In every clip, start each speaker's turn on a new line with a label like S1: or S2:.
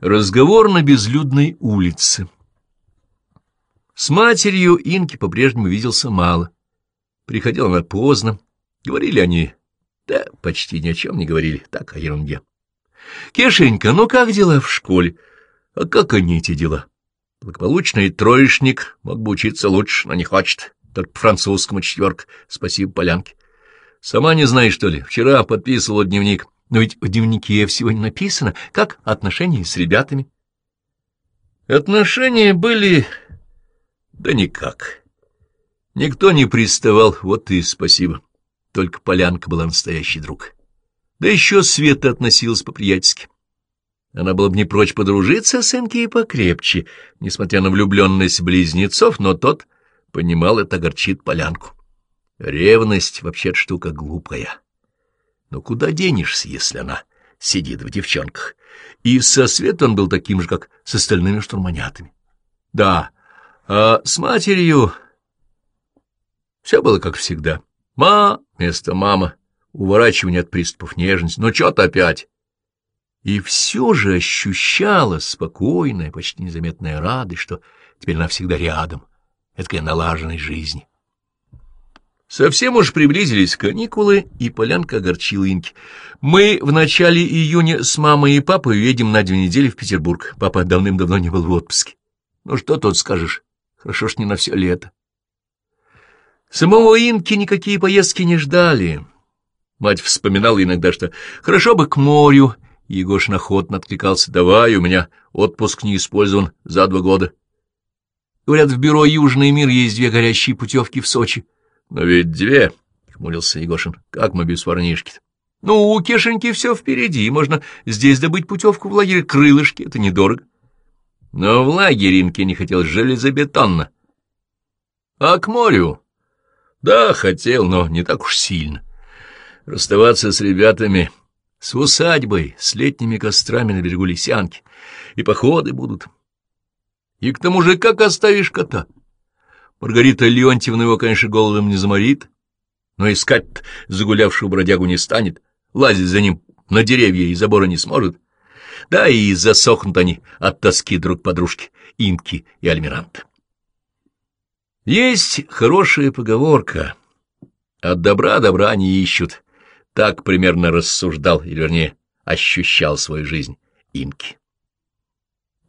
S1: Разговор на безлюдной улице. С матерью Инки по-прежнему виделся мало. Приходила она поздно. Говорили они, да почти ни о чем не говорили, так о ерунде. Кешенька, ну как дела в школе? А как они, эти дела? Благополучный троечник мог бы учиться лучше, но не хочет. Только по французскому четверка. Спасибо, Полянке. Сама не знаешь, что ли? Вчера подписывала дневник. Но ведь в дневнике всего не написано, как отношения с ребятами. Отношения были... да никак. Никто не приставал, вот и спасибо. Только Полянка была настоящий друг. Да еще Света относилась по-приятельски. Она была бы не прочь подружиться с Энки и покрепче, несмотря на влюбленность близнецов, но тот понимал, это огорчит Полянку. Ревность вообще штука глупая. Но куда денешься, если она сидит в девчонках? И со Светой он был таким же, как с остальными штурманятами. Да, а с матерью все было как всегда. Ма вместо мама, уворачивание от приступов нежности. Ну, что-то опять. И все же ощущала спокойная, почти незаметная радость, что теперь она всегда рядом, этой налаженной жизни. Совсем уж приблизились каникулы, и Полянка огорчила Инки. Мы в начале июня с мамой и папой едем на две недели в Петербург. Папа давным-давно не был в отпуске. Ну что тут скажешь? Хорошо ж не на все лето. Самого Инки никакие поездки не ждали. Мать вспоминала иногда, что хорошо бы к морю. Егош охотно откликался. Давай, у меня отпуск не использован за два года. Говорят, в бюро «Южный мир» есть две горящие путевки в Сочи. — Но ведь две, — хмурился Егошин, — как мы без парнишки -то? Ну, у Кешеньки все впереди, можно здесь добыть путевку в лагере крылышки, это недорого. Но в лагере Инке не хотел железобетонно. А к морю? Да, хотел, но не так уж сильно. Расставаться с ребятами, с усадьбой, с летними кострами на берегу Лисянки, и походы будут. И к тому же как оставишь кота? — Маргарита Леонтьевна его, конечно, голодом не заморит, но искать загулявшую бродягу не станет, лазить за ним на деревья и забора не сможет. Да и засохнут они от тоски друг подружки, инки и альмирант. Есть хорошая поговорка «От добра добра не ищут». Так примерно рассуждал, или, вернее, ощущал свою жизнь инки.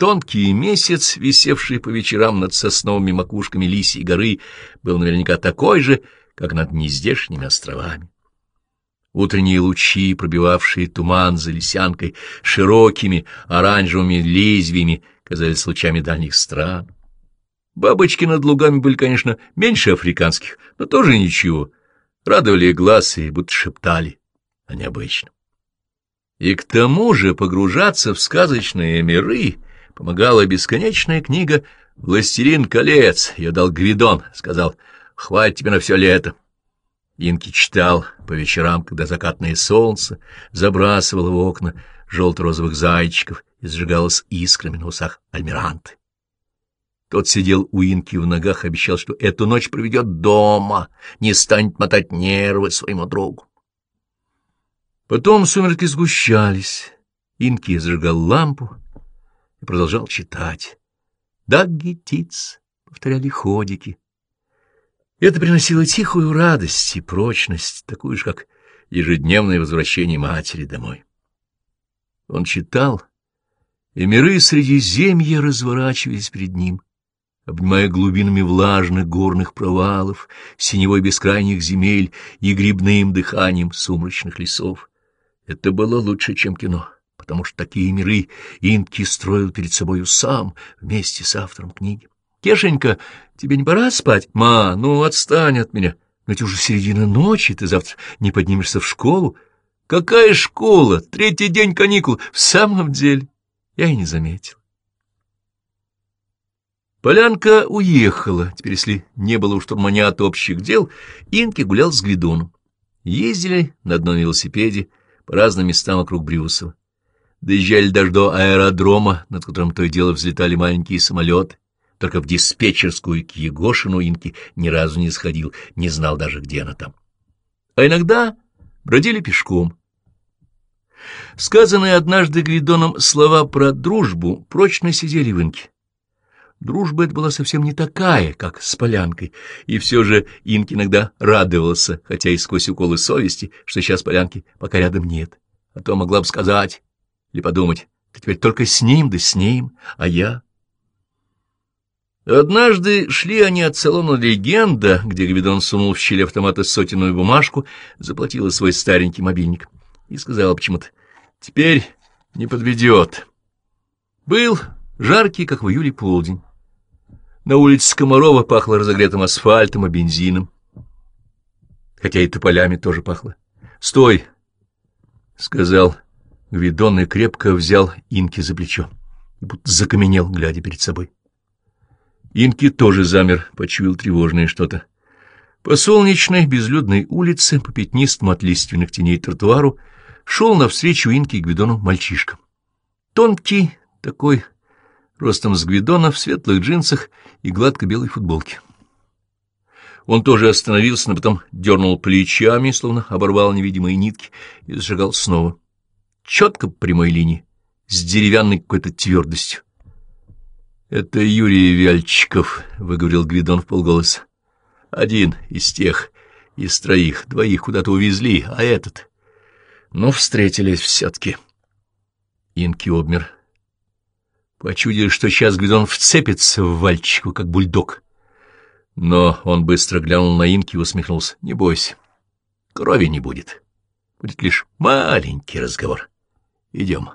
S1: Тонкий месяц, висевший по вечерам над сосновыми макушками Лисьей горы, был наверняка такой же, как над нездешними островами. Утренние лучи, пробивавшие туман за лисянкой, широкими оранжевыми лезвиями, казались лучами дальних стран. Бабочки над лугами были, конечно, меньше африканских, но тоже ничего. Радовали глаз и будто шептали о необычном. И к тому же погружаться в сказочные миры — помогала бесконечная книга «Властелин колец». Я дал Гвидон, сказал, «Хватит тебе на все лето». Инки читал по вечерам, когда закатное солнце забрасывало в окна желто-розовых зайчиков и сжигалось искрами на усах альмиранты. Тот сидел у Инки в ногах, обещал, что эту ночь проведет дома, не станет мотать нервы своему другу. Потом сумерки сгущались. Инки зажигал лампу, и продолжал читать. «Даггетиц», — повторяли ходики. Это приносило тихую радость и прочность, такую же, как ежедневное возвращение матери домой. Он читал, и миры Средиземья разворачивались перед ним, обнимая глубинами влажных горных провалов, синевой бескрайних земель и грибным дыханием сумрачных лесов. Это было лучше, чем кино потому что такие миры Инки строил перед собою сам, вместе с автором книги. — Кешенька, тебе не пора спать? — Ма, ну отстань от меня. Ведь уже середина ночи, ты завтра не поднимешься в школу. — Какая школа? Третий день каникул. В самом деле, я и не заметил. Полянка уехала. Теперь, если не было у штурманят общих дел, Инки гулял с Гвидоном. Ездили на одном велосипеде по разным местам вокруг Брюсова. Доезжали даже до аэродрома, над которым то и дело взлетали маленькие самолеты. Только в диспетчерскую к Егошину Инки ни разу не сходил, не знал даже, где она там. А иногда бродили пешком. Сказанные однажды Гвидоном слова про дружбу прочно сидели в Инке. Дружба эта была совсем не такая, как с Полянкой, и все же Инки иногда радовался, хотя и сквозь уколы совести, что сейчас Полянки пока рядом нет. А то могла бы сказать или подумать, ты теперь только с ним, да с ним, а я... Однажды шли они от салона «Легенда», где Гвидон сунул в щель автомата сотенную бумажку, заплатила свой старенький мобильник и сказала почему-то, «Теперь не подведет». Был жаркий, как в июле, полдень. На улице Скоморова пахло разогретым асфальтом и бензином, хотя и тополями тоже пахло. «Стой!» — сказал Гвидон и крепко взял Инки за плечо, будто закаменел, глядя перед собой. Инки тоже замер, почуял тревожное что-то. По солнечной безлюдной улице, по пятнистым от лиственных теней тротуару, шел навстречу Инки и Гвидону мальчишка. Тонкий, такой, ростом с Гвидона, в светлых джинсах и гладко-белой футболке. Он тоже остановился, но потом дернул плечами, словно оборвал невидимые нитки, и зажигал снова. Четко по прямой линии, с деревянной какой-то твердостью. «Это Юрий Вяльчиков», — выговорил Гвидон в полголоса. «Один из тех, из троих, двоих куда-то увезли, а этот...» «Ну, встретились все-таки». Инки обмер. Почудили, что сейчас Гвидон вцепится в Вальчику, как бульдог. Но он быстро глянул на Инки и усмехнулся. «Не бойся, крови не будет. Будет лишь маленький разговор. Идем».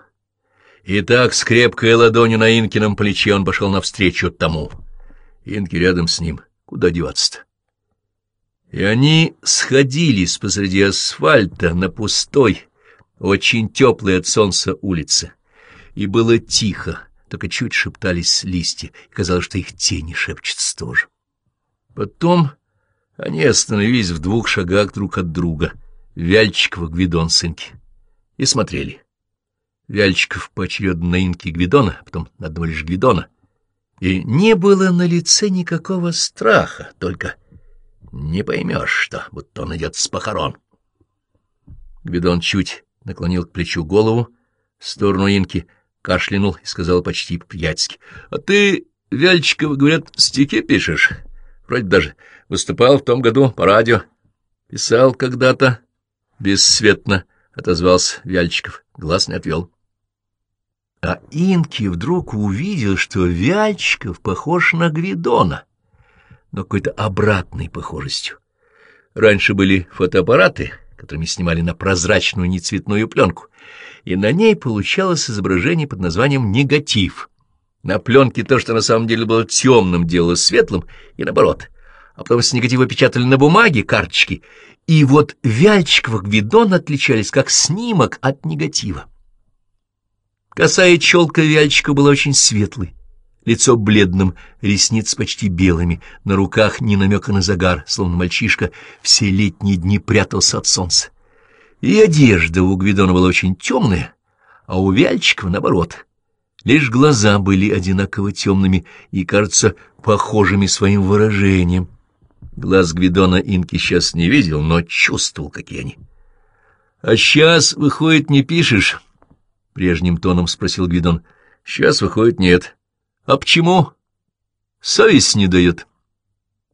S1: И так с крепкой ладонью на Инкином плече он пошел навстречу тому. Инки рядом с ним. Куда деваться-то? И они сходились посреди асфальта на пустой, очень теплой от солнца улице. И было тихо, только чуть шептались листья, и казалось, что их тени шепчутся тоже. Потом они остановились в двух шагах друг от друга, Вяльчикова, Гвидон, сынки, и смотрели. Вяльчиков поочередно на инке Гвидона, потом на одного лишь Гвидона. И не было на лице никакого страха, только не поймешь что, будто он идет с похорон. Гвидон чуть наклонил к плечу голову в сторону инки, кашлянул и сказал почти по-приятельски. — А ты, Вяльчиков, говорят, стихи пишешь? Вроде даже выступал в том году по радио. Писал когда-то. Бесцветно отозвался Вяльчиков, глаз не отвел. А Инки вдруг увидел, что Вяльчиков похож на Гвидона, но какой-то обратной похожестью. Раньше были фотоаппараты, которыми снимали на прозрачную нецветную пленку, и на ней получалось изображение под названием «негатив». На пленке то, что на самом деле было темным, делалось светлым, и наоборот. А потом с негатива печатали на бумаге карточки, и вот Вяльчиков и Гвидон отличались как снимок от негатива. Косая челка вяльчика была очень светлой, лицо бледным, ресниц почти белыми, на руках ни намека на загар, словно мальчишка все летние дни прятался от солнца. И одежда у Гвидона была очень темная, а у Вяльчикова наоборот. Лишь глаза были одинаково темными и, кажется, похожими своим выражением. Глаз Гвидона Инки сейчас не видел, но чувствовал, какие они. — А сейчас, выходит, не пишешь? Прежним тоном спросил Гвидон. — Сейчас, выходит, нет. — А почему? — Совесть не дает.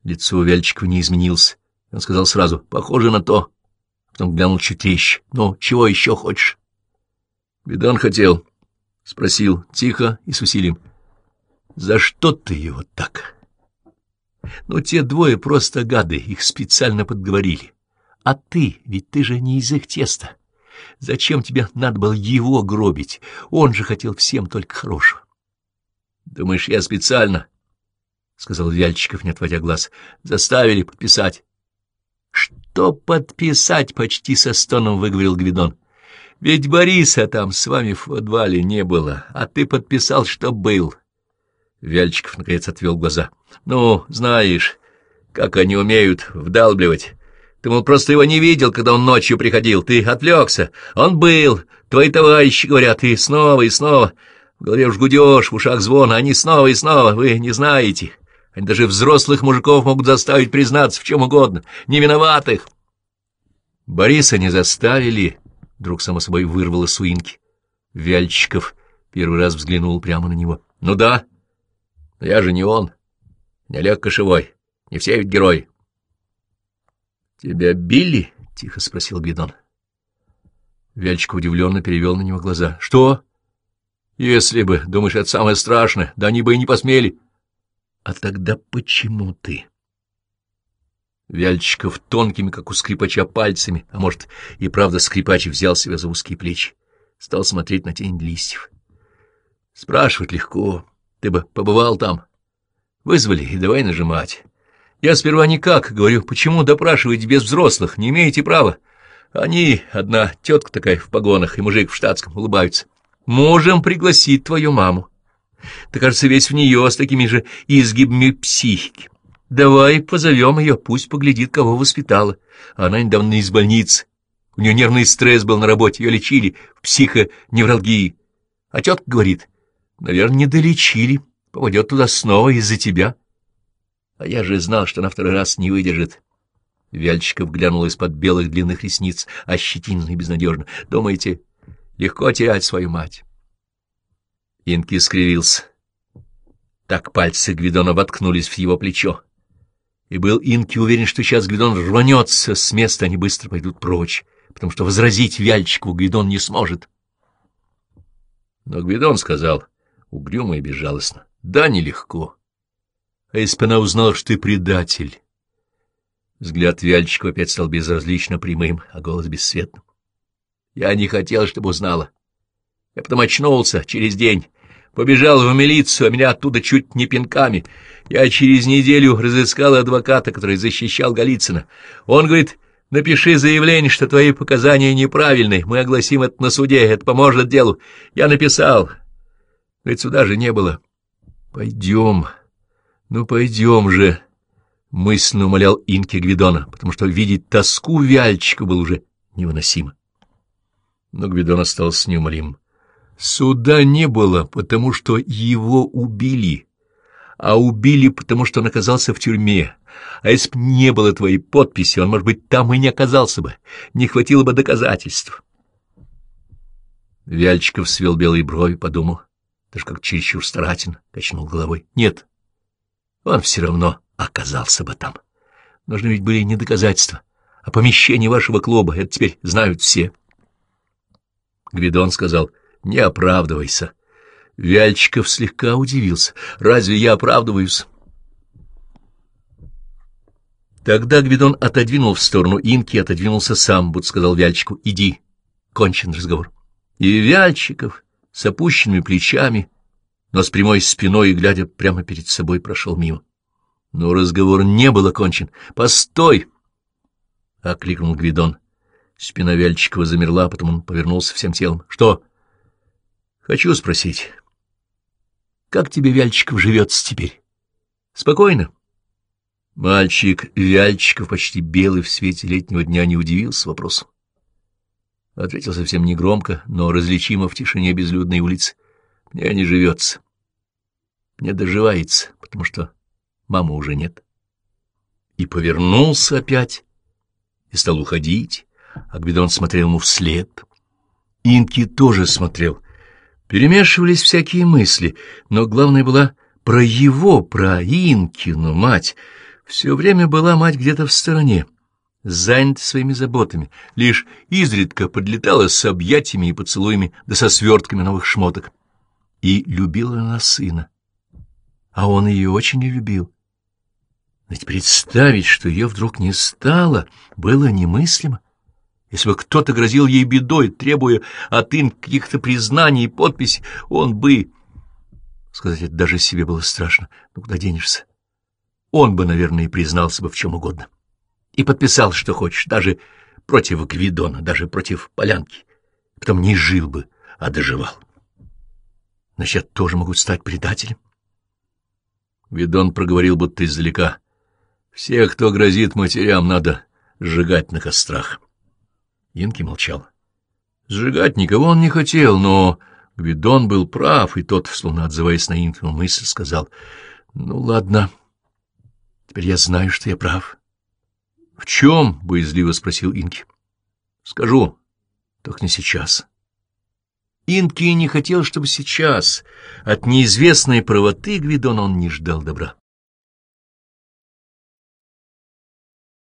S1: Лицо Вяльчикова не изменилось. Он сказал сразу, — похоже на то. Потом глянул чуть резче. — Ну, чего еще хочешь? Гвидон хотел. Спросил тихо и с усилием. — За что ты его так? — Ну, те двое просто гады, их специально подговорили. А ты, ведь ты же не из их теста. — Зачем тебе надо было его гробить? Он же хотел всем только хорошего. — Думаешь, я специально? — сказал Вяльчиков, не отводя глаз. — Заставили подписать. — Что подписать? — почти со стоном выговорил Гвидон. — Ведь Бориса там с вами в подвале не было, а ты подписал, что был. Вяльчиков, наконец, отвел глаза. — Ну, знаешь, как они умеют вдалбливать. Ты, мол, просто его не видел, когда он ночью приходил. Ты отвлекся. Он был. Твои товарищи говорят, и снова, и снова. В голове уж гудешь, в ушах звон, а они снова и снова. Вы не знаете. Они даже взрослых мужиков могут заставить признаться в чем угодно. Не виноватых. Бориса не заставили, — Вдруг, само собой, вырвало суинки. Вяльчиков первый раз взглянул прямо на него. — Ну да, но я же не он, не Олег Кошевой, не все ведь герои. — Тебя били? — тихо спросил Гвидон. Вяльчик удивленно перевел на него глаза. — Что? — Если бы, думаешь, это самое страшное, да они бы и не посмели. — А тогда почему ты? Вяльчиков тонкими, как у скрипача, пальцами, а может, и правда скрипач взял себя за узкие плечи, стал смотреть на тень листьев. Спрашивать легко. Ты бы побывал там. Вызвали, и давай нажимать. Я сперва никак, говорю, почему допрашиваете без взрослых, не имеете права. Они, одна тетка такая в погонах и мужик в штатском, улыбаются. Можем пригласить твою маму. Ты, кажется, весь в нее с такими же изгибами психики. Давай позовем ее, пусть поглядит, кого воспитала. Она недавно из больницы. У нее нервный стресс был на работе, ее лечили в психоневралгии. А тетка говорит, наверное, не долечили, попадет туда снова из-за тебя. А я же знал, что на второй раз не выдержит. Вяльчиков глянул из-под белых длинных ресниц, ощетинно и безнадежно. Думаете, легко терять свою мать? Инки скривился. Так пальцы Гвидона воткнулись в его плечо и был Инки уверен, что сейчас Гвидон рванется с места, они быстро пойдут прочь, потому что возразить Вяльчику Гвидон не сможет. Но Гвидон сказал, угрюмо и безжалостно, да, нелегко. А если она узнала, что ты предатель? Взгляд Вяльчика опять стал безразлично прямым, а голос бесцветным. Я не хотел, чтобы узнала. Я потом очнулся через день, побежал в милицию, а меня оттуда чуть не пинками — я через неделю разыскал адвоката, который защищал Голицына. Он говорит, напиши заявление, что твои показания неправильны. Мы огласим это на суде, это поможет делу. Я написал. Ведь суда же не было. Пойдем. Ну, пойдем же. Мысленно умолял Инки Гвидона, потому что видеть тоску Вяльчика было уже невыносимо. Но Гвидон остался неумолим. Суда не было, потому что его убили а убили, потому что он оказался в тюрьме. А если бы не было твоей подписи, он, может быть, там и не оказался бы, не хватило бы доказательств. Вяльчиков свел белые брови, подумал, даже как чересчур старательно, качнул головой. Нет, он все равно оказался бы там. Нужны ведь были не доказательства, а помещение вашего клуба, это теперь знают все. Гвидон сказал, не оправдывайся. Вяльчиков слегка удивился. «Разве я оправдываюсь?» Тогда Гвидон отодвинул в сторону Инки и отодвинулся сам, будто сказал Вяльчику «Иди, кончен разговор». И Вяльчиков с опущенными плечами, но с прямой спиной и глядя прямо перед собой прошел мимо. Но разговор не был окончен. «Постой!» — окликнул Гвидон. Спина Вяльчикова замерла, потом он повернулся всем телом. «Что?» «Хочу спросить». Как тебе, Вяльчиков, живется теперь? Спокойно. Мальчик Вяльчиков, почти белый в свете летнего дня, не удивился вопросу. Ответил совсем негромко, но различимо в тишине безлюдной улицы. Мне не живется. Мне доживается, потому что мамы уже нет. И повернулся опять, и стал уходить, а Гвидон смотрел ему вслед. Инки тоже смотрел — Перемешивались всякие мысли, но главное была про его, про Инкину мать. Все время была мать где-то в стороне, занята своими заботами, лишь изредка подлетала с объятиями и поцелуями да со свертками новых шмоток. И любила она сына. А он ее очень не любил. Ведь представить, что ее вдруг не стало, было немыслимо. Если бы кто-то грозил ей бедой, требуя от Ин каких-то признаний и подписей, он бы... Сказать это даже себе было страшно. Ну, куда денешься? Он бы, наверное, и признался бы в чем угодно. И подписал, что хочешь, даже против Гвидона, даже против Полянки. Потом не жил бы, а доживал. Значит, я тоже могу стать предателем? Гвидон проговорил будто издалека. Всех, кто грозит матерям, надо сжигать на кострах. Инки молчал. Сжигать никого он не хотел, но Гвидон был прав, и тот, словно отзываясь на Инкину мысль, сказал, «Ну, ладно, теперь я знаю, что я прав». «В чем?» — боязливо спросил Инки. «Скажу. Только не сейчас. Инки не хотел, чтобы сейчас от неизвестной правоты Гвидона он не ждал добра.